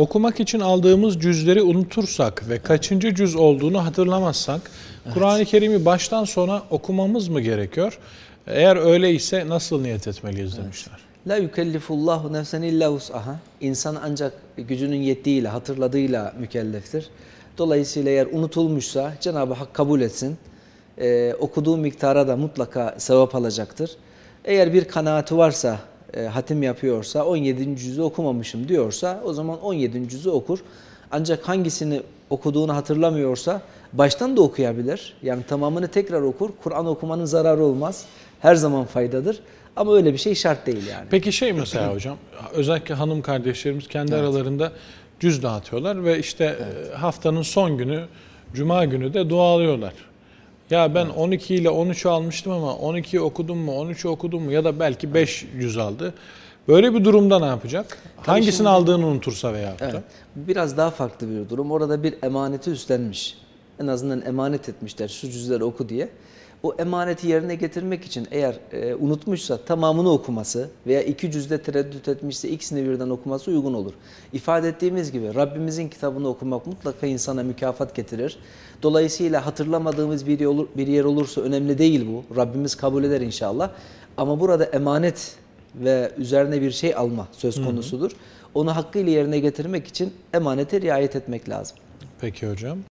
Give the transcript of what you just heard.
Okumak için aldığımız cüzleri unutursak ve kaçıncı cüz olduğunu hatırlamazsak Kur'an-ı Kerim'i baştan sona okumamız mı gerekiyor? Eğer öyleyse nasıl niyet etmeliyiz demişler. La yukellifullahu nefsen illa vus'aha. İnsan ancak gücünün yettiğiyle, hatırladığıyla mükelleftir. Dolayısıyla eğer unutulmuşsa Cenab-ı Hak kabul etsin. Ee, okuduğu miktara da mutlaka sevap alacaktır. Eğer bir kanaati varsa, e, hatim yapıyorsa, 17. cüzü okumamışım diyorsa o zaman 17. cüzü okur. Ancak hangisini okuduğunu hatırlamıyorsa baştan da okuyabilir. Yani tamamını tekrar okur. Kur'an okumanın zararı olmaz. Her zaman faydadır. Ama öyle bir şey şart değil yani. Peki şey mesela hocam, özellikle hanım kardeşlerimiz kendi aralarında cüz dağıtıyorlar ve işte e, haftanın son günü, cuma günü de dualıyorlar. Ya ben 12 ile 13'ü almıştım ama 12'yi okudum mu, 13'ü okudum mu ya da belki 5 cüz aldı. Böyle bir durumda ne yapacak? Hangisini şimdi- aldığını unutursa veya. Evet. Biraz daha farklı bir durum. Orada bir emaneti üstlenmiş. En azından emanet etmişler şu cüzleri oku diye. O emaneti yerine getirmek için eğer e, unutmuşsa tamamını okuması veya iki cüzde tereddüt etmişse ikisini birden okuması uygun olur. İfade ettiğimiz gibi Rabbimizin kitabını okumak mutlaka insana mükafat getirir. Dolayısıyla hatırlamadığımız bir yer, olur, bir yer olursa önemli değil bu. Rabbimiz kabul eder inşallah. Ama burada emanet ve üzerine bir şey alma söz konusudur. Onu hakkıyla yerine getirmek için emanete riayet etmek lazım. Peki hocam.